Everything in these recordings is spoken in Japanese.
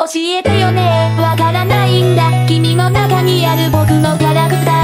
教えてよね。わからないんだ。君の中にある僕のキャラクター。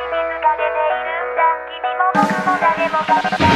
君も僕も誰もが